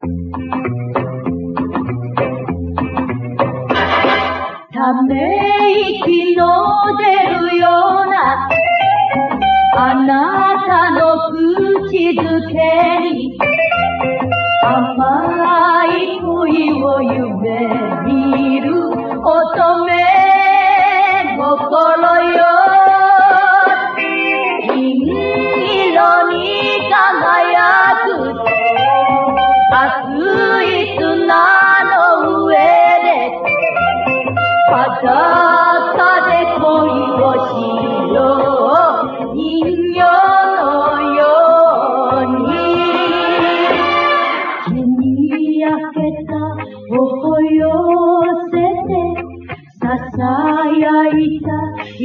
ため息の出るようなあなたの口づけに甘い恋を夢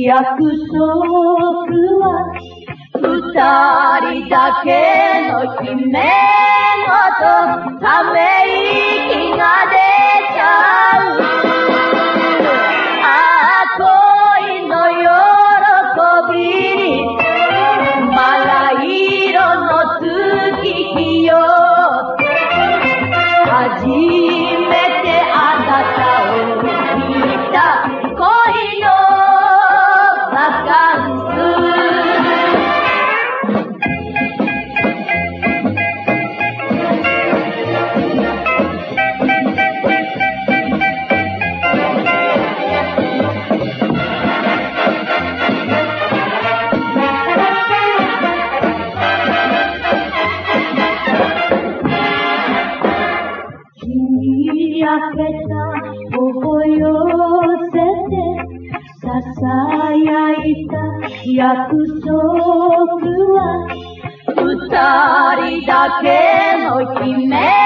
約束は二人だけの姫ごとため見た約束は二人だけの姫。